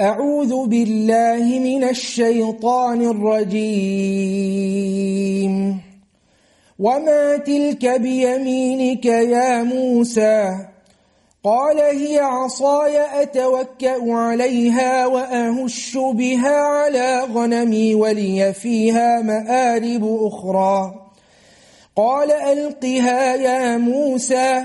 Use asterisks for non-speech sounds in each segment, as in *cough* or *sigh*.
أعوذ بالله من الشيطان الرجيم. وما تلك بيمينك يا موسى؟ قال هي عصاي أتوكأ عليها وأهش بها على غنمي ولي فيها مآرب أخرى. قال ألقها يا موسى.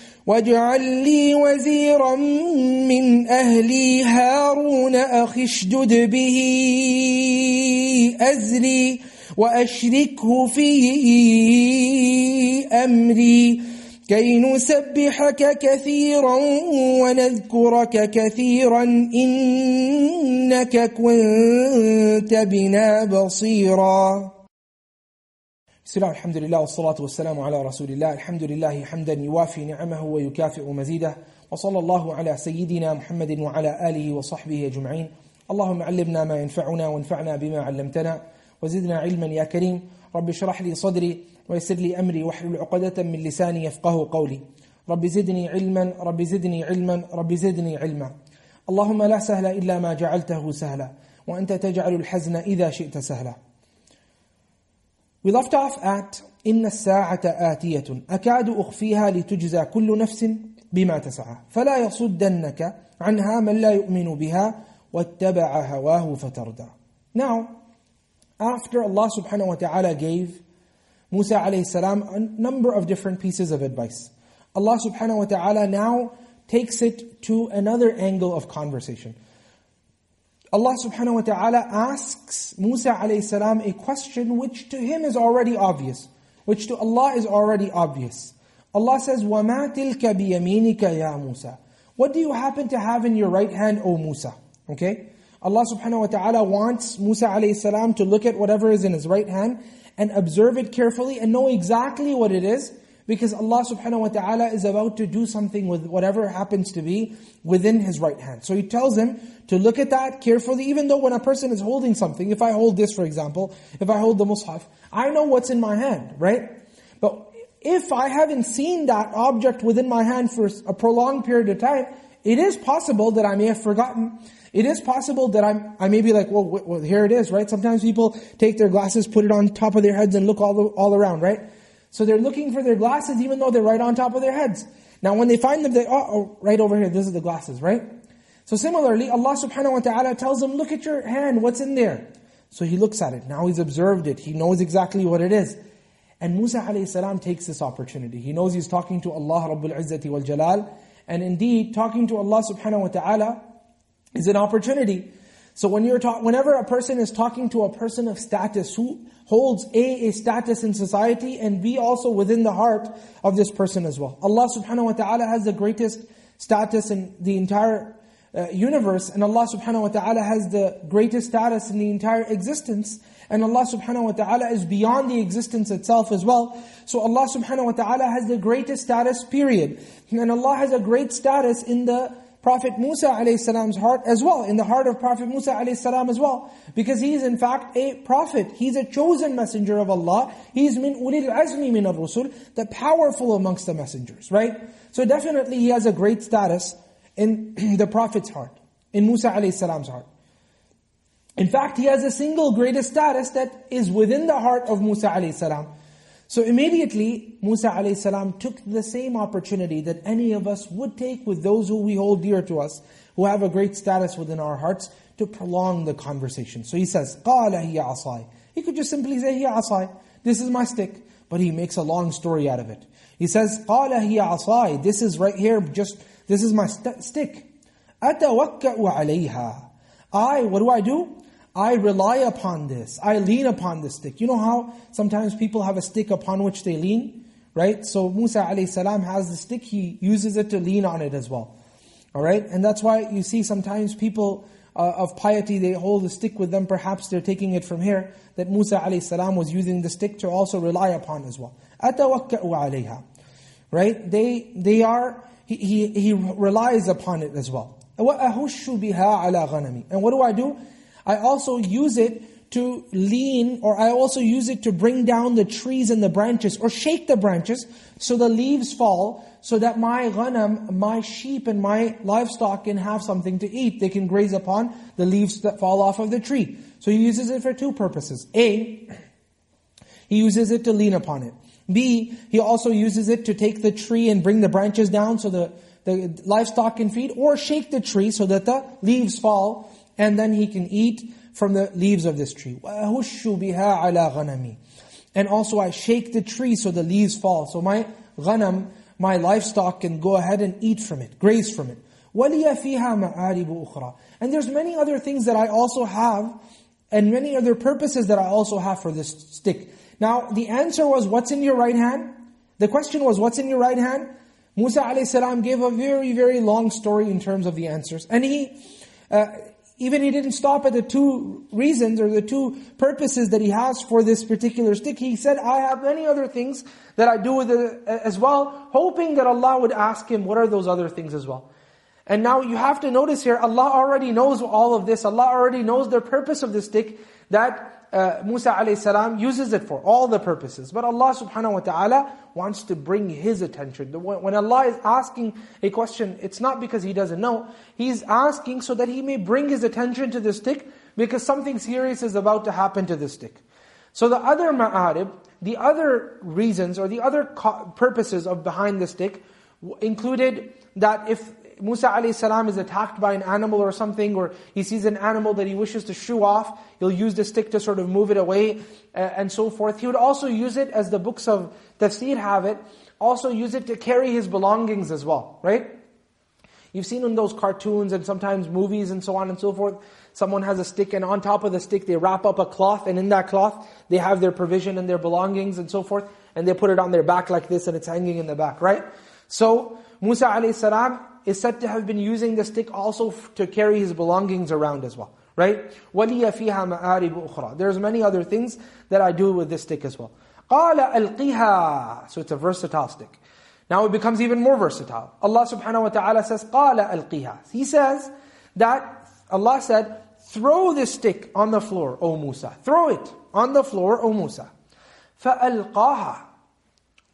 واجعل لي وزيرا من أهلي هارون أخي اشدد به أزري وأشركه في أمري كي نسبحك كثيرا ونذكرك كثيرا إنك كنت بنا بصيرا. الله الحمد لله والصلاة والسلام على رسول الله. الحمد لله حمدا يوافي نعمه ويكافئ مزيده. وصلى الله على سيدنا محمد وعلى آله وصحبه أجمعين. اللهم علمنا ما ينفعنا وانفعنا بما علمتنا. وزدنا علما يا كريم. رب اشرح لي صدري ويسر لي أمري. واحلل عقدة من لساني يفقه قولي. رب زدني علما رب زدني علما رب زدني علما. اللهم لا سهل إلا ما جعلته سهلا. وأنت تجعل الحزن إذا شئت سهلا. We left off at إن الساعة آتية أكاد أخفيها لتجزى كل نفس بما تسعى فلا يصدنك عنها من لا يؤمن بها واتبع هواه فتردى Now, after Allah subhanahu wa ta'ala gave Musa alayhi salam a number of different pieces of advice, Allah subhanahu wa ta'ala now takes it to another angle of conversation. Allah subhanahu wa ta'ala asks Musa alayhi salam a question which to him is already obvious, which to Allah is already obvious. Allah says, وَمَا تِلْكَ بِيَمِينِكَ يَا Musa. What do you happen to have in your right hand, O Musa? Okay? Allah subhanahu wa ta'ala wants Musa alayhi salam to look at whatever is in his right hand and observe it carefully and know exactly what it is because Allah subhanahu wa ta'ala is about to do something with whatever happens to be within his right hand. So he tells him to look at that carefully, even though when a person is holding something, if I hold this for example, if I hold the mushaf, I know what's in my hand, right? But if I haven't seen that object within my hand for a prolonged period of time, it is possible that I may have forgotten. It is possible that I'm, I may be like, well, well, here it is, right? Sometimes people take their glasses, put it on top of their heads and look all, all around, right? So they're looking for their glasses even though they're right on top of their heads. Now when they find them, they, oh, oh right over here, this is the glasses, right? So similarly, Allah subhanahu wa ta'ala tells them, look at your hand, what's in there? So he looks at it. Now he's observed it. He knows exactly what it is. And Musa alayhi salam takes this opportunity. He knows he's talking to Allah Rabbul Izzati wal Jalal. And indeed, talking to Allah subhanahu wa ta'ala is an opportunity. So when you're talk, whenever a person is talking to a person of status who holds A, a status in society, and B, also within the heart of this person as well. Allah subhanahu wa ta'ala has the greatest status in the entire uh, universe, and Allah subhanahu wa ta'ala has the greatest status in the entire existence, and Allah subhanahu wa ta'ala is beyond the existence itself as well. So Allah subhanahu wa ta'ala has the greatest status, period. And Allah has a great status in the Prophet Musa a.s.'s heart as well, in the heart of Prophet Musa a.s. as well. Because he is in fact a prophet. He's a chosen messenger of Allah. He's min ulil azmi min ar-rusul, the powerful amongst the messengers, right? So definitely he has a great status in *clears throat* the Prophet's heart, in Musa a.s.'s heart. In fact, he has a single greatest status that is within the heart of Musa salam. So immediately, Musa alayhi salam took the same opportunity that any of us would take with those who we hold dear to us, who have a great status within our hearts, to prolong the conversation. So he says, قَالَ هِيَ عَصَاي He could just simply say, هِيَ عَصَاي This is my stick. But he makes a long story out of it. He says, قَالَ هِيَ عَصَاي This is right here, just, this is my st stick. أَتَوَكَّأُ عَلَيْهَا I, what do I do? I rely upon this. I lean upon this stick. You know how sometimes people have a stick upon which they lean? Right? So Musa a.s. has the stick, he uses it to lean on it as well. Alright? And that's why you see sometimes people uh, of piety, they hold the stick with them, perhaps they're taking it from here, that Musa a.s. was using the stick to also rely upon as well. أَتَوَكَّأُ عَلَيْهَا Right? They, they are, he, he, he relies upon it as well. وَأَهُشُّ بِهَا عَلَى غَنَمِ And what do I do? I also use it to lean, or I also use it to bring down the trees and the branches, or shake the branches, so the leaves fall, so that my ghanam, my sheep and my livestock can have something to eat. They can graze upon the leaves that fall off of the tree. So he uses it for two purposes. A, he uses it to lean upon it. B, he also uses it to take the tree and bring the branches down so the, the livestock can feed, or shake the tree so that the leaves fall and then he can eat from the leaves of this tree. And also I shake the tree so the leaves fall. So my ghanam, my livestock can go ahead and eat from it, graze from it. And there's many other things that I also have and many other purposes that I also have for this stick. Now, the answer was, what's in your right hand? The question was, what's in your right hand? Musa a.s. gave a very, very long story in terms of the answers. And he, uh, even he didn't stop at the two reasons or the two purposes that he has for this particular stick. He said, I have many other things that I do with it uh, as well, hoping that Allah would ask him, what are those other things as well? And now you have to notice here, Allah already knows all of this. Allah already knows the purpose of the stick that uh, Musa a.s. uses it for, all the purposes. But Allah subhanahu wa ta'ala wants to bring His attention. When Allah is asking a question, it's not because He doesn't know. He's asking so that He may bring His attention to the stick, because something serious is about to happen to the stick. So the other ma'arib, the other reasons or the other purposes of behind the stick included that if Musa a.s. is attacked by an animal or something, or he sees an animal that he wishes to shoo off, he'll use the stick to sort of move it away, uh, and so forth. He would also use it, as the books of tafsir have it, also use it to carry his belongings as well, right? You've seen in those cartoons and sometimes movies and so on and so forth, someone has a stick and on top of the stick they wrap up a cloth and in that cloth they have their provision and their belongings and so forth, and they put it on their back like this and it's hanging in the back, right? So, Musa a.s is said to have been using the stick also to carry his belongings around as well. Right? وَلِيَ فِيهَا مَآرِبُ أُخْرَى There's many other things that I do with this stick as well. قَالَ أَلْقِهَا So it's a versatile stick. Now it becomes even more versatile. Allah subhanahu wa ta'ala says, قَالَ أَلْقِهَا He says that, Allah said, throw this stick on the floor, O Musa. Throw it on the floor, O Musa. فَأَلْقَاهَا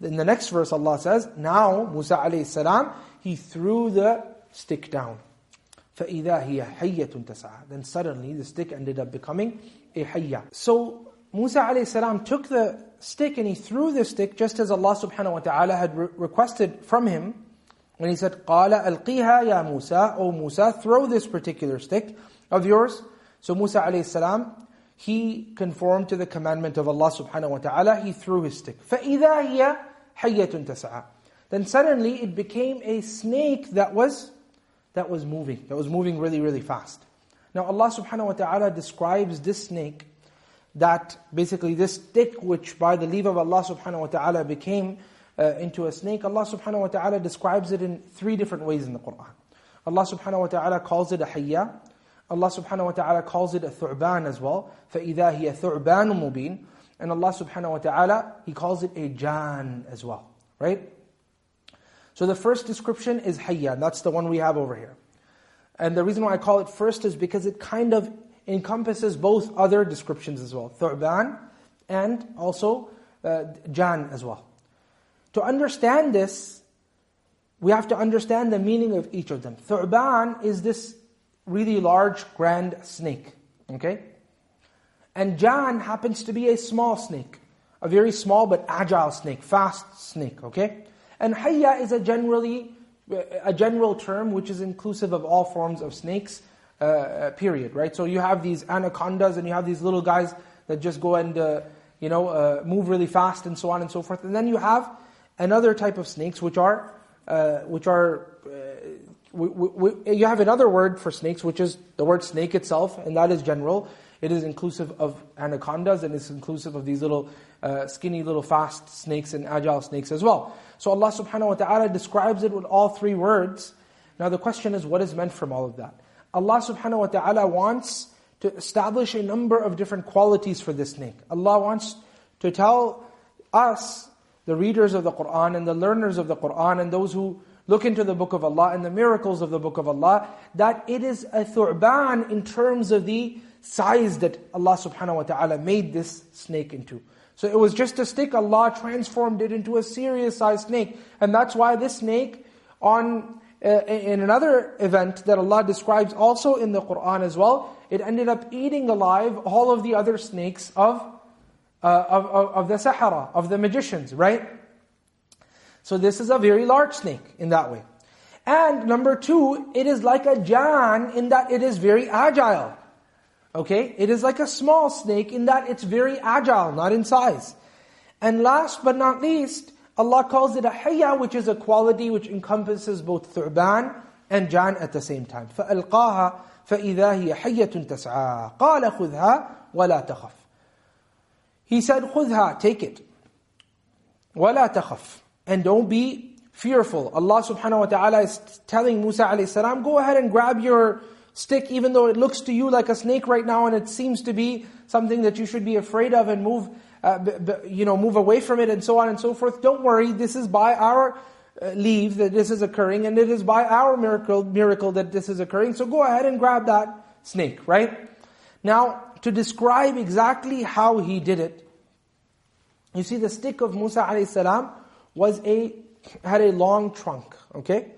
In the next verse Allah says, now Musa alayhi salam, he threw the stick down. فَإِذَا هِيَ حَيَّةٌ تَسْعَى Then suddenly the stick ended up becoming a hayya. So Musa a.s. took the stick and he threw the stick just as Allah subhanahu wa ta'ala had re requested from him. When he said, قَالَ أَلْقِيهَا يَا مُوسَى O Musa, throw this particular stick of yours. So Musa a.s. he conformed to the commandment of Allah subhanahu wa ta'ala. He threw his stick. فَإِذَا هِيَ حَيَّةٌ تَسْعَى then suddenly it became a snake that was that was moving, that was moving really, really fast. Now Allah subhanahu wa ta'ala describes this snake, that basically this stick which by the leave of Allah subhanahu wa ta'ala became uh, into a snake, Allah subhanahu wa ta'ala describes it in three different ways in the Qur'an. Allah subhanahu wa ta'ala calls it a hayya, Allah subhanahu wa ta'ala calls it a thu'ban as well, فَإِذَا هِيَ ثُعْبَانٌ مُبِينٌ And Allah subhanahu wa ta'ala, He calls it a jan as well, right? So the first description is hayya, that's the one we have over here. And the reason why I call it first is because it kind of encompasses both other descriptions as well. Thu'ban and also uh, Jan as well. To understand this, we have to understand the meaning of each of them. Thu'ban is this really large, grand snake. Okay? And Jan happens to be a small snake. A very small but agile snake, fast snake, okay? And hayya is a generally a general term which is inclusive of all forms of snakes, uh, uh, period, right? So you have these anacondas and you have these little guys that just go and, uh, you know, uh, move really fast and so on and so forth. And then you have another type of snakes which are, uh, which are, uh, we, we, you have another word for snakes which is the word snake itself and that is general. It is inclusive of anacondas and it's inclusive of these little skinny little fast snakes and agile snakes as well. So Allah subhanahu wa ta'ala describes it with all three words. Now the question is, what is meant from all of that? Allah subhanahu wa ta'ala wants to establish a number of different qualities for this snake. Allah wants to tell us, the readers of the Qur'an and the learners of the Qur'an and those who look into the book of Allah and the miracles of the book of Allah, that it is a thu'ban in terms of the size that Allah subhanahu wa ta'ala made this snake into. So it was just a stick, Allah transformed it into a serious sized snake. And that's why this snake, on uh, in another event that Allah describes also in the Qur'an as well, it ended up eating alive all of the other snakes of, uh, of, of, of the Sahara, of the magicians, right? So this is a very large snake in that way. And number two, it is like a jan in that it is very agile. Okay? It is like a small snake in that it's very agile, not in size. And last but not least, Allah calls it a hayya, which is a quality which encompasses both thu'ban and jan at the same time. فَأَلْقَاهَا فَإِذَا هِيَ حَيَّةٌ تَسْعَىٰ قَالَ خُذْهَا وَلَا تَخَفْ He said, خُذْهَا, take it. وَلَا تَخَفْ And don't be fearful. Allah subhanahu wa ta'ala is telling Musa alayhi salam, go ahead and grab your stick, even though it looks to you like a snake right now and it seems to be something that you should be afraid of and move, uh, you know, move away from it and so on and so forth. Don't worry, this is by our uh, leave that this is occurring and it is by our miracle, miracle that this is occurring. So go ahead and grab that snake, right? Now, to describe exactly how he did it, you see the stick of Musa alayhi salam was a, had a long trunk, okay?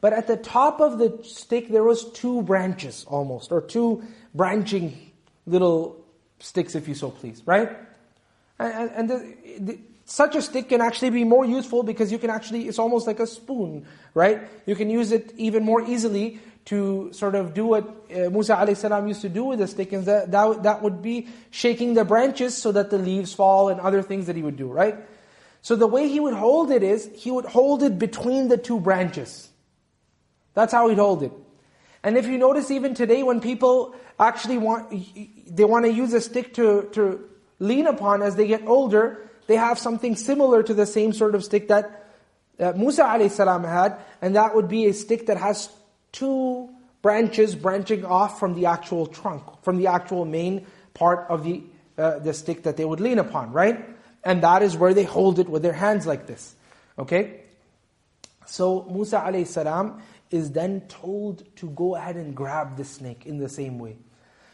But at the top of the stick, there was two branches almost, or two branching little sticks, if you so please, right? And, and the, the, such a stick can actually be more useful because you can actually, it's almost like a spoon, right? You can use it even more easily to sort of do what uh, Musa a.s. used to do with the stick, and that, that, that would be shaking the branches so that the leaves fall and other things that he would do, right? So the way he would hold it is, he would hold it between the two branches. That's how he'd hold it. And if you notice even today when people actually want, they want to use a stick to, to lean upon as they get older, they have something similar to the same sort of stick that uh, Musa a.s. had, and that would be a stick that has two branches branching off from the actual trunk, from the actual main part of the, uh, the stick that they would lean upon, right? And that is where they hold it with their hands like this. Okay? So Musa a.s is then told to go ahead and grab the snake in the same way.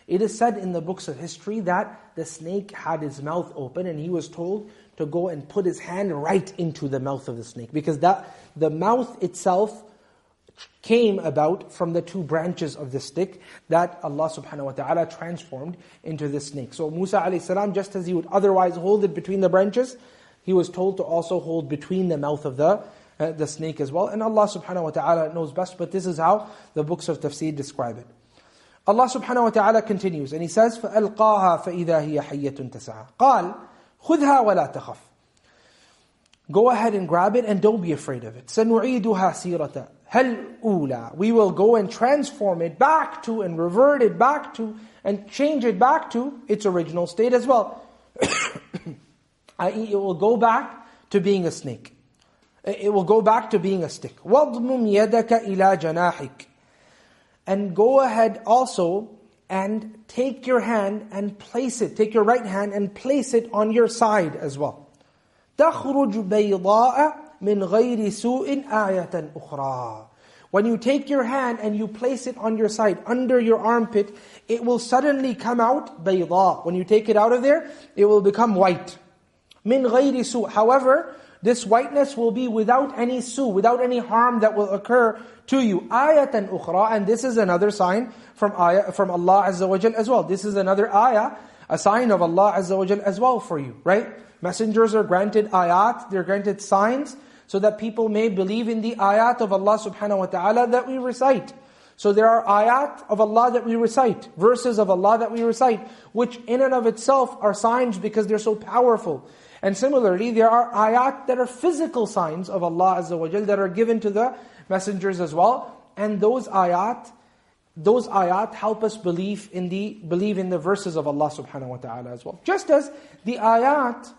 It is said in the books of history that the snake had his mouth open and he was told to go and put his hand right into the mouth of the snake because that the mouth itself came about from the two branches of the stick that Allah subhanahu wa ta'ala transformed into the snake. So Musa alayhi salam, just as he would otherwise hold it between the branches, he was told to also hold between the mouth of the uh, the snake as well. And Allah subhanahu wa ta'ala knows best, but this is how the books of tafsir describe it. Allah subhanahu wa ta'ala continues, and He says, فَأَلْقَاهَا فَإِذَا هِيَ حَيَّةٌ تَسْعَى قال خُذْهَا وَلَا تَخَفْ Go ahead and grab it and don't be afraid of it. سَنُعِيدُهَا سِيرَةً هَلْ أُولَى We will go and transform it back to and revert it back to and change it back to its original state as well. *coughs* i.e. it will go back to being a snake it will go back to being a stick. وَضْمُمْ يَدَكَ إِلَى جَنَاحِكَ And go ahead also and take your hand and place it, take your right hand and place it on your side as well. تَخْرُجْ بَيْضَاءَ مِنْ غَيْرِ سُوءٍ آيَةً أُخْرَى When you take your hand and you place it on your side, under your armpit, it will suddenly come out بَيْضَاء When you take it out of there, it will become white. مِنْ غَيْرِ سُوءٍ However, this whiteness will be without any su, without any harm that will occur to you. Ayatan ukhra, and this is another sign from ayah, from Allah Azza wa Jal as well. This is another ayah, a sign of Allah Azza wa Jal as well for you, right? Messengers are granted ayat, they're granted signs, so that people may believe in the ayat of Allah subhanahu wa ta'ala that we recite. So there are ayat of Allah that we recite, verses of Allah that we recite, which in and of itself are signs because they're so powerful. And similarly, there are ayat that are physical signs of Allah Azza wa that are given to the messengers as well. And those ayat, those ayat help us believe in the believe in the verses of Allah subhanahu wa ta'ala as well. Just as the ayat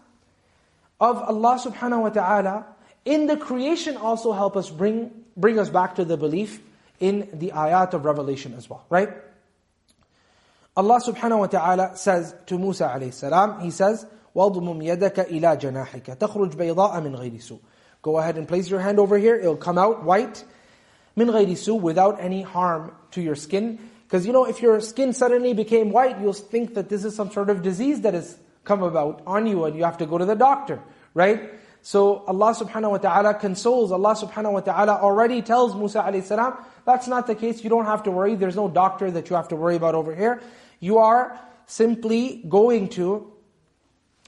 of Allah subhanahu wa ta'ala in the creation also help us bring bring us back to the belief in the ayat of revelation as well, right? Allah subhanahu wa ta'ala says to Musa alayhi salam, He says, وَاضْمُمْ يَدَكَ إِلَى جَنَاحِكَ تَخْرُجْ بَيْضَاءَ مِنْ غَيْرِ سُوءٍ Go ahead and place your hand over here, it'll come out white, مِنْ غَيْرِ سُوءٍ without any harm to your skin. Because you know, if your skin suddenly became white, you'll think that this is some sort of disease that has come about on you and you have to go to the doctor, right? So Allah subhanahu wa ta'ala consoles, Allah subhanahu wa ta'ala already tells Musa alayhi salam, that's not the case, you don't have to worry, there's no doctor that you have to worry about over here. You are simply going to,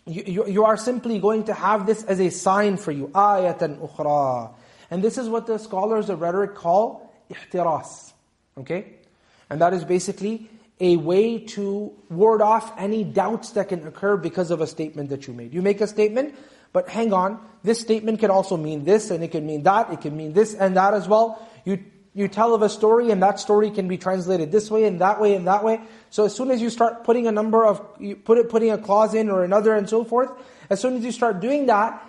you, you, are simply going to have this as a sign for you, ayatan ukhra. And this is what the scholars of rhetoric call ihtiras. Okay? And that is basically a way to ward off any doubts that can occur because of a statement that you made. You make a statement, but hang on, this statement can also mean this, and it can mean that, it can mean this and that as well. You you tell of a story and that story can be translated this way and that way and that way. So as soon as you start putting a number of, you put it, putting a clause in or another and so forth, as soon as you start doing that,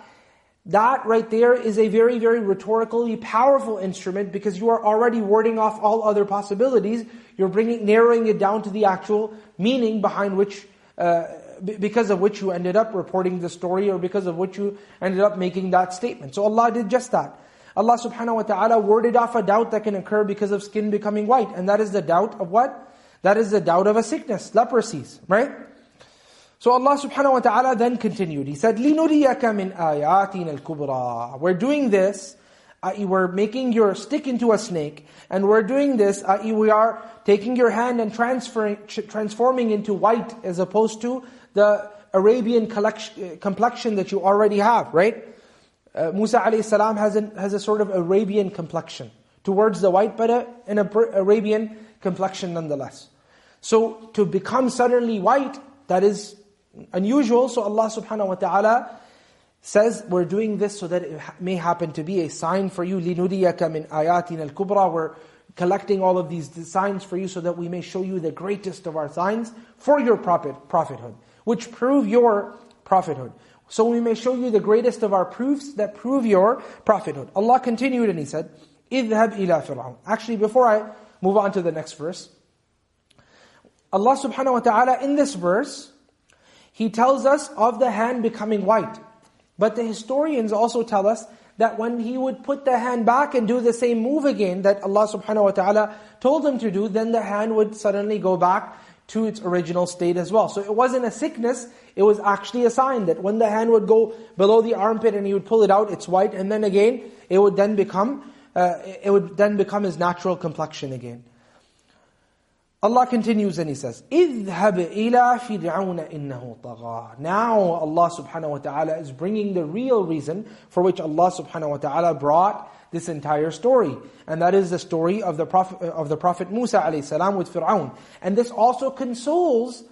that right there is a very, very rhetorically powerful instrument because you are already warding off all other possibilities. You're bringing, narrowing it down to the actual meaning behind which, uh, because of which you ended up reporting the story or because of which you ended up making that statement. So Allah did just that. Allah subhanahu wa ta'ala warded off a doubt that can occur because of skin becoming white. And that is the doubt of what? That is the doubt of a sickness, leprosies, right? So Allah subhanahu wa ta'ala then continued. He said, لِنُرِيَكَ مِنْ آيَاتِنَا الْكُبْرَى We're doing this, i.e. we're making your stick into a snake, and we're doing this, i.e. we are taking your hand and transferring, transforming into white as opposed to the Arabian complexion that you already have, right? Uh, Musa alayhi salam has, an, has a sort of Arabian complexion towards the white, but a, an Arabian complexion nonetheless. So to become suddenly white, that is unusual. So Allah subhanahu wa ta'ala says, we're doing this so that it may happen to be a sign for you. لِنُرِيَكَ مِنْ آيَاتِنَا الْكُبْرَى We're collecting all of these signs for you so that we may show you the greatest of our signs for your prophet, prophethood, which prove your prophethood. So we may show you the greatest of our proofs that prove your prophethood. Allah continued and He said, اذهب إلى فرعون. Actually, before I move on to the next verse, Allah subhanahu wa ta'ala in this verse, He tells us of the hand becoming white. But the historians also tell us that when he would put the hand back and do the same move again that Allah subhanahu wa ta'ala told him to do, then the hand would suddenly go back to its original state as well. So it wasn't a sickness, it was actually a sign that when the hand would go below the armpit and he would pull it out, it's white, and then again, it would then become, uh, it would then become his natural complexion again. Allah continues and He says, اذهب إلى فرعون إنه طغى. Now Allah subhanahu wa ta'ala is bringing the real reason for which Allah subhanahu wa ta'ala brought this entire story. And that is the story of the Prophet, of the Prophet Musa alayhi salam with Fir'aun. And this also consoles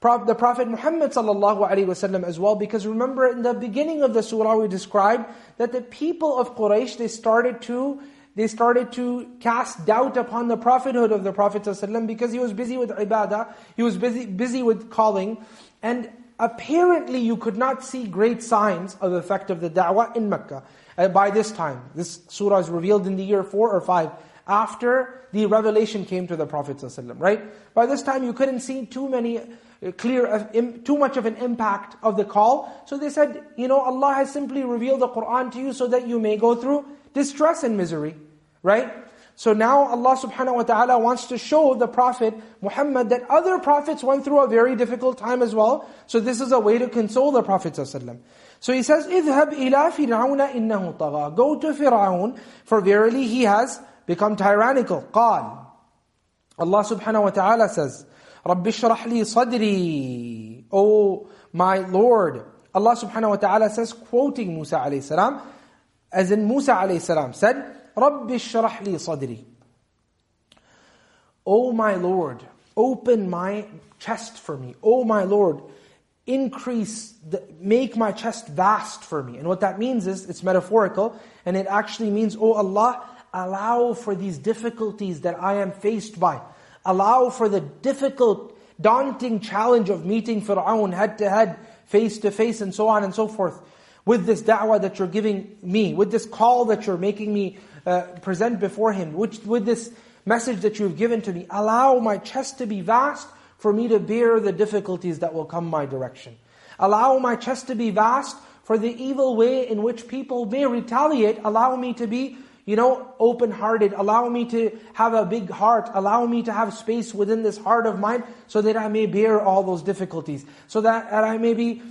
the Prophet Muhammad sallallahu alaihi wasallam as well, because remember in the beginning of the surah we described that the people of Quraysh, they started to they started to cast doubt upon the prophethood of the Prophet ﷺ because he was busy with ibadah, he was busy, busy with calling, and apparently you could not see great signs of the effect of the da'wah in Mecca. Uh, by this time. This surah is revealed in the year 4 or 5 after the revelation came to the Prophet ﷺ, right? By this time you couldn't see too many uh, clear, uh, too much of an impact of the call. So they said, you know, Allah has simply revealed the Qur'an to you so that you may go through distress and misery, right? So now Allah subhanahu wa ta'ala wants to show the Prophet Muhammad that other prophets went through a very difficult time as well. So this is a way to console the Prophet ﷺ. So he says, اذهب إلى فرعون إنه طغى. Go to Fir'aun, for verily he has become tyrannical. قال Allah subhanahu wa ta'ala says, رب اشرح لي صدري. Oh my Lord. Allah subhanahu wa ta'ala says, quoting Musa alayhi salam, as in Musa alayhi salam said, رَبِّ اشْرَحْ لِي صَدْرِي O my Lord, open my chest for me. O my Lord, increase, the, make my chest vast for me. And what that means is, it's metaphorical, and it actually means, Oh Allah, allow for these difficulties that I am faced by. Allow for the difficult, daunting challenge of meeting Fir'aun head to head, face to face, and so on and so forth. With this da'wah that you're giving me, with this call that you're making me uh, present before Him, which, with this message that you've given to me, allow my chest to be vast for me to bear the difficulties that will come my direction. Allow my chest to be vast for the evil way in which people may retaliate. Allow me to be, you know, open-hearted. Allow me to have a big heart. Allow me to have space within this heart of mine so that I may bear all those difficulties. So that, that I may be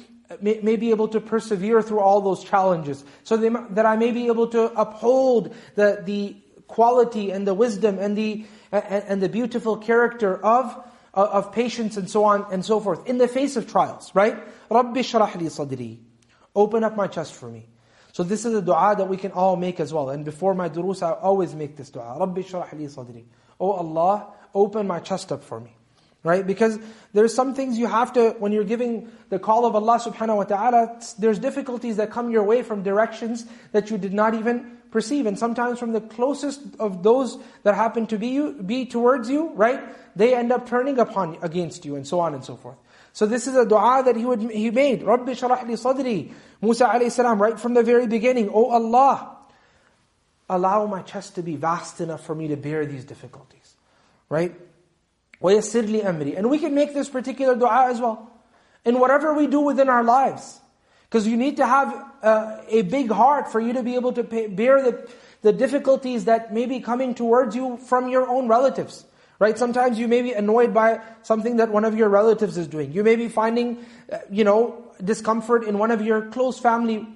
may, may, be able to persevere through all those challenges. So that I may be able to uphold the, the quality and the wisdom and the, and, and the beautiful character of, of patience and so on and so forth in the face of trials, right? Rabbi shrah li. Open up my chest for me. So this is a dua that we can all make as well. And before my durus, I always make this dua. Rabbi shrah li. Oh Allah, open my chest up for me. Right? Because there's some things you have to, when you're giving the call of Allah subhanahu wa ta'ala, there's difficulties that come your way from directions that you did not even perceive. And sometimes from the closest of those that happen to be you, be towards you, right? They end up turning upon against you and so on and so forth. So this is a dua that he would he made. Rabbi sharah li sadri. Musa alayhi salam, right from the very beginning, Oh Allah, allow my chest to be vast enough for me to bear these difficulties. Right? وَيَسِّرْ لِي أَمْرِي And we can make this particular dua as well. In whatever we do within our lives. Because you need to have uh, a big heart for you to be able to pay, bear the, the difficulties that may be coming towards you from your own relatives. Right? Sometimes you may be annoyed by something that one of your relatives is doing. You may be finding, uh, you know, discomfort in one of your close family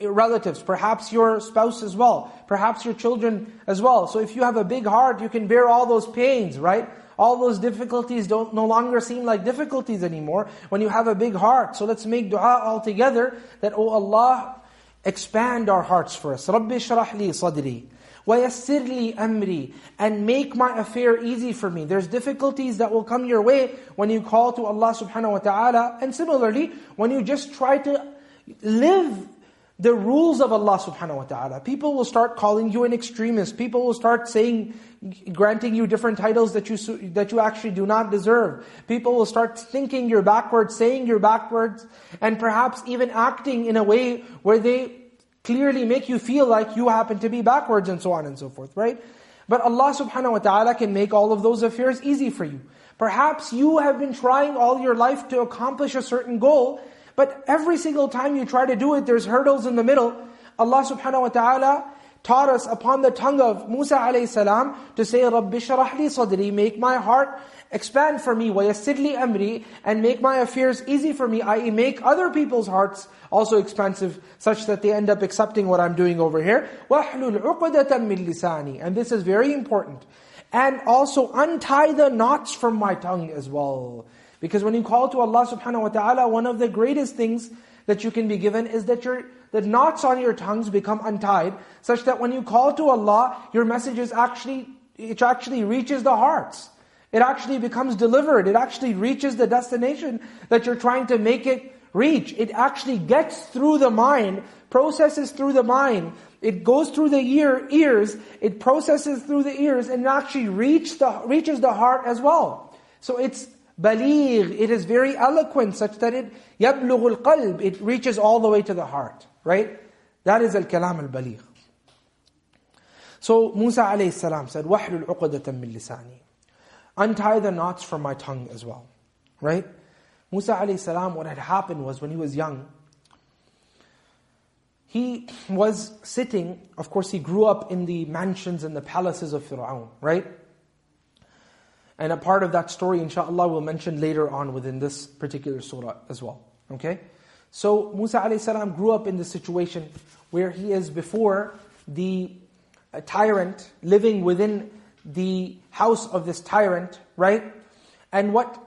relatives, perhaps your spouse as well, perhaps your children as well. So if you have a big heart, you can bear all those pains, right? All those difficulties don't no longer seem like difficulties anymore when you have a big heart. So let's make dua all together that, oh Allah, expand our hearts for us. رَبِّ شرح لي صدري وَيَسِّرْ لِي أَمْرِي And make my affair easy for me. There's difficulties that will come your way when you call to Allah subhanahu wa ta'ala. And similarly, when you just try to live the rules of Allah subhanahu wa ta'ala. People will start calling you an extremist. People will start saying, granting you different titles that you, that you actually do not deserve. People will start thinking you're backwards, saying you're backwards, and perhaps even acting in a way where they clearly make you feel like you happen to be backwards and so on and so forth, right? But Allah subhanahu wa ta'ala can make all of those affairs easy for you. Perhaps you have been trying all your life to accomplish a certain goal, but every single time you try to do it, there's hurdles in the middle. Allah subhanahu wa ta'ala taught us upon the tongue of Musa alayhi salam to say, رَبِّ شَرَحْ لِي صَدْرِي Make my heart expand for me, وَيَسِّرْ لِي أَمْرِي And make my affairs easy for me, i.e. make other people's hearts also expansive, such that they end up accepting what I'm doing over here. وَحْلُلْ عُقْدَةً مِّن لِسَانِي And this is very important. And also untie the knots from my tongue as well. Because when you call to Allah subhanahu wa ta'ala, one of the greatest things that you can be given is that your the knots on your tongues become untied, such that when you call to Allah, your message is actually, it actually reaches the hearts. It actually becomes delivered. It actually reaches the destination that you're trying to make it reach. It actually gets through the mind, processes through the mind. It goes through the ear, ears, it processes through the ears, and actually reach the, reaches the heart as well. So it's baligh, it is very eloquent such that it يَبْلُغُ الْقَلْبِ It reaches all the way to the heart, right? That is al-kalam al-baligh. So Musa alayhi salam said, وَحْلُ الْعُقْدَةً مِّن لِسَانِي Untie the knots from my tongue as well, right? Musa alayhi salam, what had happened was when he was young, he was sitting, of course he grew up in the mansions and the palaces of Fir'aun, right? And a part of that story, inshallah, we'll mention later on within this particular surah as well. Okay? So Musa a.s. grew up in the situation where he is before the tyrant, living within the house of this tyrant, right? And what,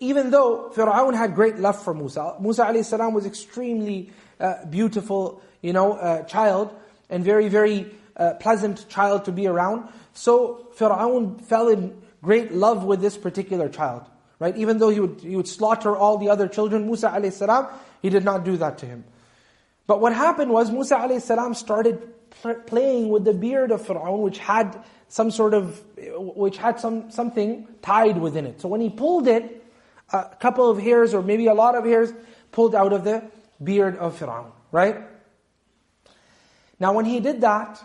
even though Fir'aun had great love for Musa, Musa a.s. was extremely uh, beautiful, you know, uh, child, and very, very uh, pleasant child to be around. So Fir'aun fell in great love with this particular child. Right? Even though he would, he would slaughter all the other children, Musa a.s., he did not do that to him. But what happened was Musa a.s. started playing with the beard of Fir'aun, which had some sort of, which had some something tied within it. So when he pulled it, a couple of hairs or maybe a lot of hairs pulled out of the beard of Fir'aun, right? Now when he did that,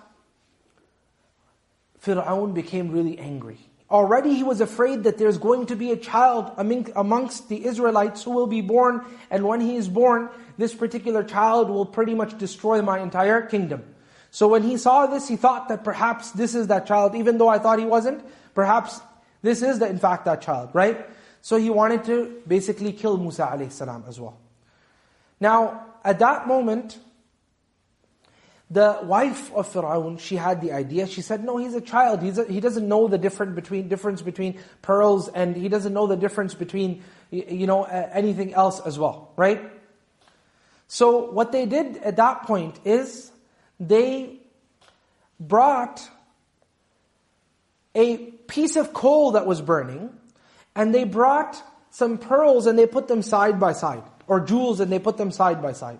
Fir'aun became really angry. Already he was afraid that there's going to be a child amongst the Israelites who will be born, and when he is born, this particular child will pretty much destroy my entire kingdom. So when he saw this, he thought that perhaps this is that child, even though I thought he wasn't, perhaps this is the, in fact that child, right? So he wanted to basically kill Musa a.s. as well. Now, at that moment, the wife of Fir'aun, she had the idea. She said, no, he's a child. He's a, he doesn't know the difference between, difference between pearls and he doesn't know the difference between, you know, anything else as well, right? So what they did at that point is they brought a piece of coal that was burning and they brought some pearls and they put them side by side or jewels and they put them side by side.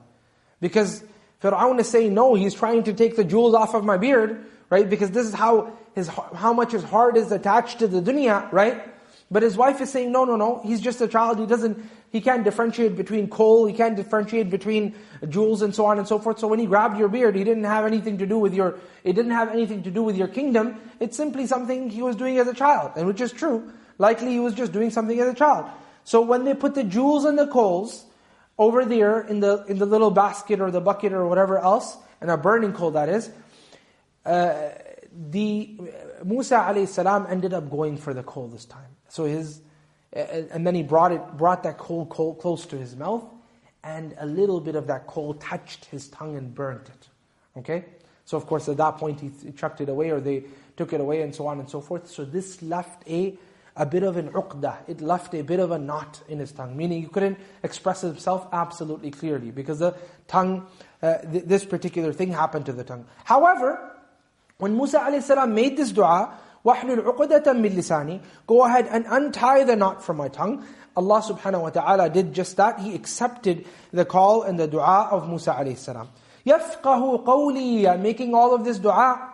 Because Fir'aun is saying, no, he's trying to take the jewels off of my beard, right? Because this is how his how much his heart is attached to the dunya, right? But his wife is saying, no, no, no, he's just a child, he doesn't, he can't differentiate between coal, he can't differentiate between jewels and so on and so forth. So when he grabbed your beard, he didn't have anything to do with your, it didn't have anything to do with your kingdom, it's simply something he was doing as a child, and which is true. Likely he was just doing something as a child. So when they put the jewels and the coals, over there in the in the little basket or the bucket or whatever else, and a burning coal that is, uh, the Musa alayhi salam ended up going for the coal this time. So his and then he brought it brought that coal, coal close to his mouth, and a little bit of that coal touched his tongue and burnt it. Okay? So of course at that point he chucked it away or they took it away and so on and so forth. So this left a a bit of an uqdah. It left a bit of a knot in his tongue, meaning he couldn't express himself absolutely clearly because the tongue, uh, th this particular thing happened to the tongue. However, when Musa a.s. made this dua, وَحْلُلْ عُقْدَةً مِّن لِسَانِي Go ahead and untie the knot from my tongue. Allah subhanahu wa ta'ala did just that. He accepted the call and the dua of Musa a.s. يَفْقَهُ قَوْلِي Making all of this dua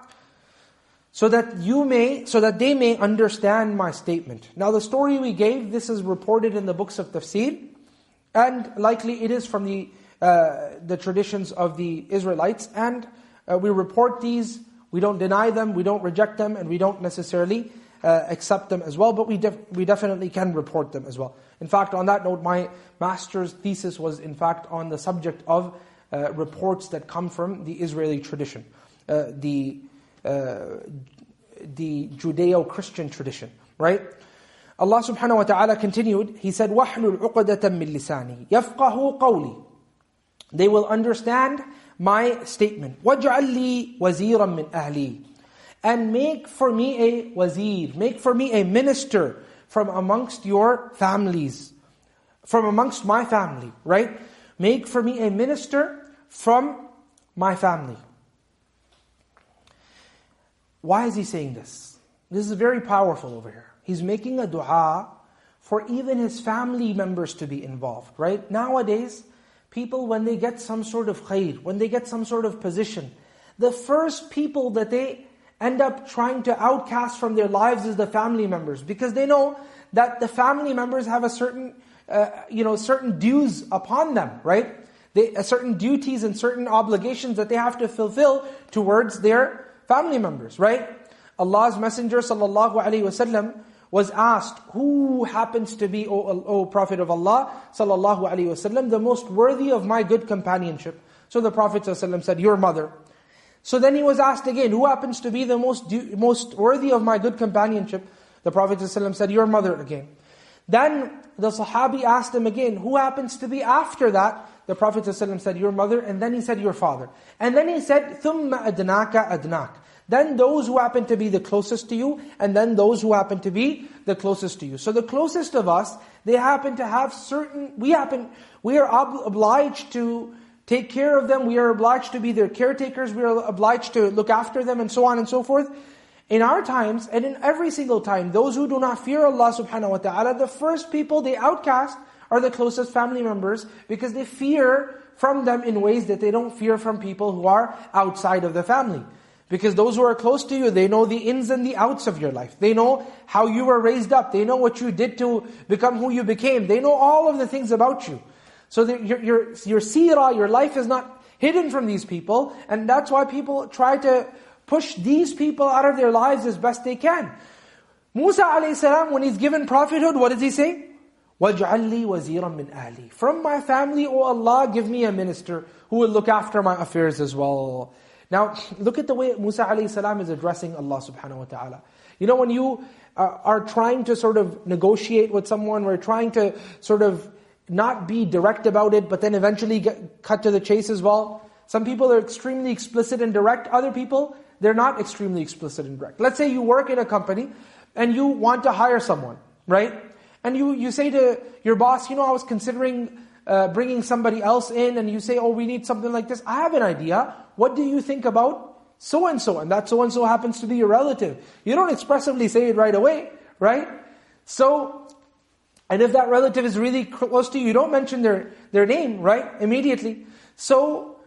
so that you may, so that they may understand my statement. Now the story we gave, this is reported in the books of tafsir, and likely it is from the uh, the traditions of the Israelites, and uh, we report these, we don't deny them, we don't reject them, and we don't necessarily uh, accept them as well, but we, def we definitely can report them as well. In fact, on that note, my master's thesis was in fact on the subject of uh, reports that come from the Israeli tradition. Uh, the the Judeo-Christian tradition, right? Allah subhanahu wa ta'ala continued, He said, وَحْلُلْ عُقْدَةً مِّن لِسَانِي يَفْقَهُ قَوْلِي They will understand my statement. وَاجْعَلْ لِي وَزِيرًا مِّنْ أَهْلِي And make for me a wazir, make for me a minister from amongst your families, from amongst my family, right? Make for me a minister from my family. Why is he saying this? This is very powerful over here. He's making a dua for even his family members to be involved, right? Nowadays, people when they get some sort of khair, when they get some sort of position, the first people that they end up trying to outcast from their lives is the family members because they know that the family members have a certain, uh, you know, certain dues upon them, right? They, certain duties and certain obligations that they have to fulfill towards their family members, right? Allah's Messenger sallallahu alaihi wasallam was asked, who happens to be, O, o Prophet of Allah sallallahu alaihi wasallam, the most worthy of my good companionship? So the Prophet ﷺ said, your mother. So then he was asked again, who happens to be the most, most worthy of my good companionship? The Prophet ﷺ said, your mother again. Then the Sahabi asked him again, who happens to be after that? The Prophet ﷺ said, your mother, and then he said, your father. And then he said, ثُمَّ أَدْنَاكَ أَدْنَاكَ Then those who happen to be the closest to you, and then those who happen to be the closest to you. So the closest of us, they happen to have certain, we happen, we are ob obliged to take care of them, we are obliged to be their caretakers, we are obliged to look after them, and so on and so forth. In our times, and in every single time, those who do not fear Allah subhanahu wa ta'ala, the first people they outcast are the closest family members, because they fear from them in ways that they don't fear from people who are outside of the family. Because those who are close to you, they know the ins and the outs of your life. They know how you were raised up. They know what you did to become who you became. They know all of the things about you. So your, your, your seerah, your life is not hidden from these people. And that's why people try to push these people out of their lives as best they can. Musa a.s. when he's given prophethood, what does he say? وَاجْعَلْ لِي وَزِيرًا مِنْ أَهْلِي From my family, O Allah, give me a minister who will look after my affairs as well. Now, *laughs* look at the way Musa a.s. is addressing Allah subhanahu wa ta'ala. You know, when you are, are trying to sort of negotiate with someone, we're trying to sort of not be direct about it, but then eventually get cut to the chase as well. Some people are extremely explicit and direct. Other people, they're not extremely explicit and direct. Let's say you work in a company and you want to hire someone, right? And you, you say to your boss, you know, I was considering uh, bringing somebody else in and you say, oh, we need something like this. I have an idea. What do you think about so-and-so? And that so-and-so happens to be your relative. You don't expressively say it right away, right? So, and if that relative is really close to you, you don't mention their, their name, right? Immediately. So,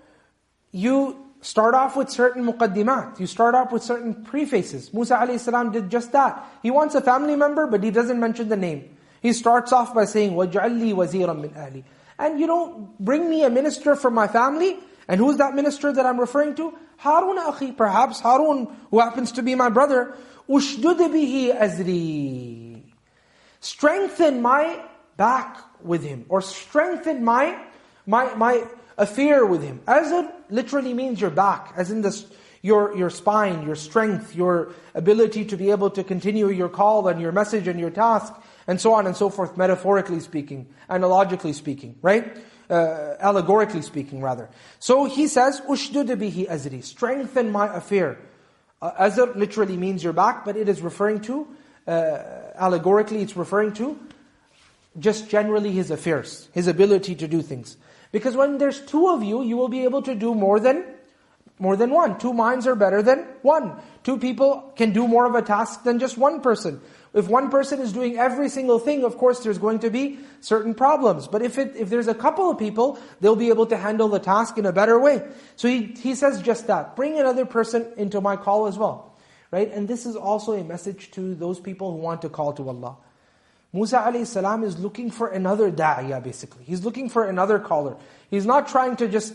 you start off with certain muqaddimat. You start off with certain prefaces. Musa a.s. did just that. He wants a family member, but he doesn't mention the name. He starts off by saying, وَاجْعَلْ لِي وَزِيرًا مِنْ أَهْلِ And you don't bring me a minister from my family. And who's that minister that I'm referring to? Harun akhi, perhaps Harun, who happens to be my brother. أُشْدُدْ بِهِ أَزْرِي Strengthen my back with him. Or strengthen my, my, my affair with him. Azr literally means your back, as in this, your, your spine, your strength, your ability to be able to continue your call and your message and your task and so on and so forth, metaphorically speaking, analogically speaking, right? Uh, allegorically speaking, rather. So he says, "Ushdud bihi azri," strengthen my affair. Uh, azr literally means your back, but it is referring to, uh, allegorically, it's referring to just generally his affairs, his ability to do things. Because when there's two of you, you will be able to do more than more than one. Two minds are better than one. Two people can do more of a task than just one person. If one person is doing every single thing, of course there's going to be certain problems. But if it, if there's a couple of people, they'll be able to handle the task in a better way. So he, he says just that. Bring another person into my call as well. Right? And this is also a message to those people who want to call to Allah. Musa a.s. is looking for another da'iyah basically. He's looking for another caller. He's not trying to just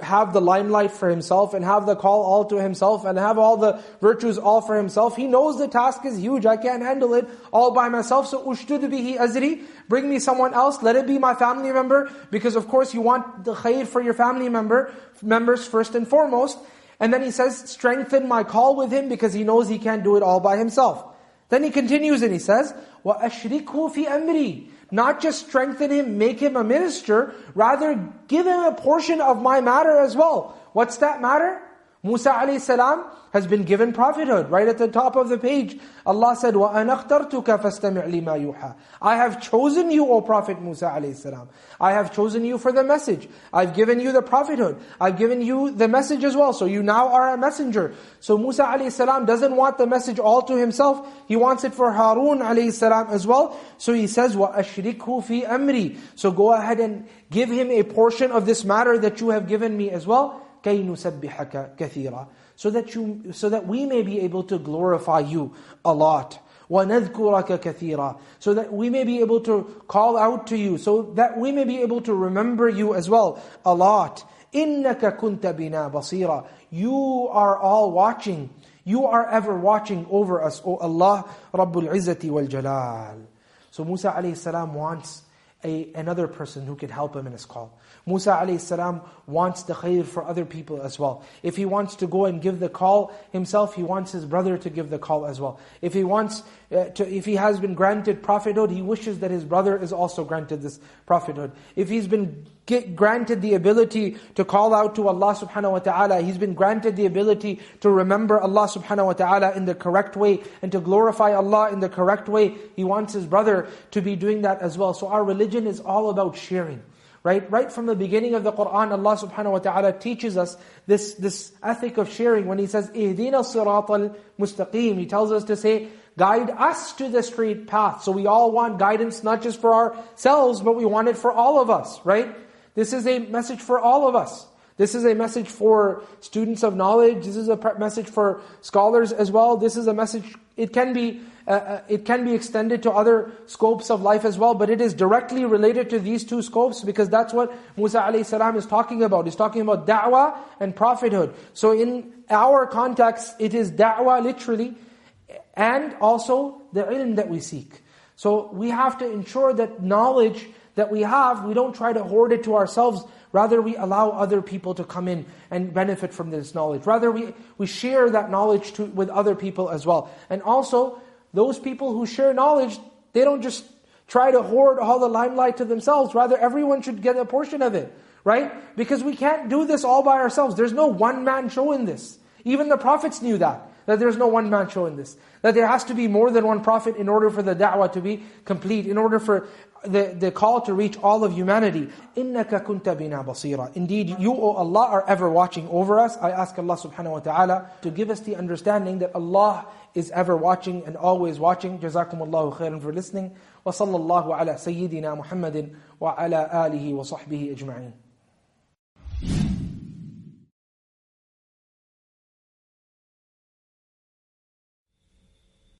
have the limelight for himself and have the call all to himself and have all the virtues all for himself. He knows the task is huge. I can't handle it all by myself. So ushtud bihi azri. Bring me someone else. Let it be my family member. Because of course you want the khair for your family member, members first and foremost. And then he says, strengthen my call with him because he knows he can't do it all by himself. Then he continues and he says, وَأَشْرِكْهُ فِي أَمْرِي not just strengthen him, make him a minister, rather give him a portion of my matter as well. What's that matter? Musa alayhi salam has been given prophethood. Right at the top of the page, Allah said, وَأَنَا اخْتَرْتُكَ فَاسْتَمِعْ لِمَا يُوحَى I have chosen you, O Prophet Musa alayhi salam. I have chosen you for the message. I've given you the prophethood. I've given you the message as well. So you now are a messenger. So Musa alayhi salam doesn't want the message all to himself. He wants it for Harun alayhi salam as well. So he says, وَأَشْرِكْهُ فِي أَمْرِي So go ahead and give him a portion of this matter that you have given me as well. كَيْ نُسَبِّحَكَ كَثِيرًا so that you, so that we may be able to glorify you a lot. وَنَذْكُرَكَ كَثِيرًا So that we may be able to call out to you, so that we may be able to remember you as well a lot. إِنَّكَ كُنْتَ بِنَا بَصِيرًا You are all watching. You are ever watching over us, O Allah, Rabbul Izzati wal Jalal. So Musa alayhi salam wants a, another person who could help him in his call. Musa a.s. wants the khair for other people as well. If he wants to go and give the call himself, he wants his brother to give the call as well. If he wants uh, to, if he has been granted prophethood, he wishes that his brother is also granted this prophethood. If he's been get, granted the ability to call out to Allah subhanahu wa ta'ala, he's been granted the ability to remember Allah subhanahu wa ta'ala in the correct way and to glorify Allah in the correct way, he wants his brother to be doing that as well. So our religion is all about sharing. Right? Right from the beginning of the Qur'an, Allah subhanahu wa ta'ala teaches us this, this ethic of sharing when He says, إِهْدِينَ الصِّرَاطَ الْمُسْتَقِيمِ He tells us to say, guide us to the straight path. So we all want guidance not just for ourselves, but we want it for all of us, right? This is a message for all of us. This is a message for students of knowledge. This is a message for scholars as well. This is a message, it can be uh, uh, it can be extended to other scopes of life as well, but it is directly related to these two scopes because that's what Musa a.s. is talking about. He's talking about da'wah and prophethood. So in our context, it is da'wah literally, and also the ilm that we seek. So we have to ensure that knowledge that we have, we don't try to hoard it to ourselves, Rather, we allow other people to come in and benefit from this knowledge. Rather, we, we share that knowledge to, with other people as well. And also, those people who share knowledge, they don't just try to hoard all the limelight to themselves. Rather, everyone should get a portion of it. Right? Because we can't do this all by ourselves. There's no one-man show in this. Even the prophets knew that That there's no one-man show in this. That there has to be more than one prophet in order for the da'wah to be complete. In order for the, the call to reach all of humanity. إِنَّكَ كُنْتَ بِنَا بَصِيرًا Indeed, you, O Allah, are ever watching over us. I ask Allah subhanahu wa ta'ala to give us the understanding that Allah is ever watching and always watching. جزاكم الله خيرا for listening. وصلى الله على سيدنا محمد وعلى آله وصحبه أجمعين.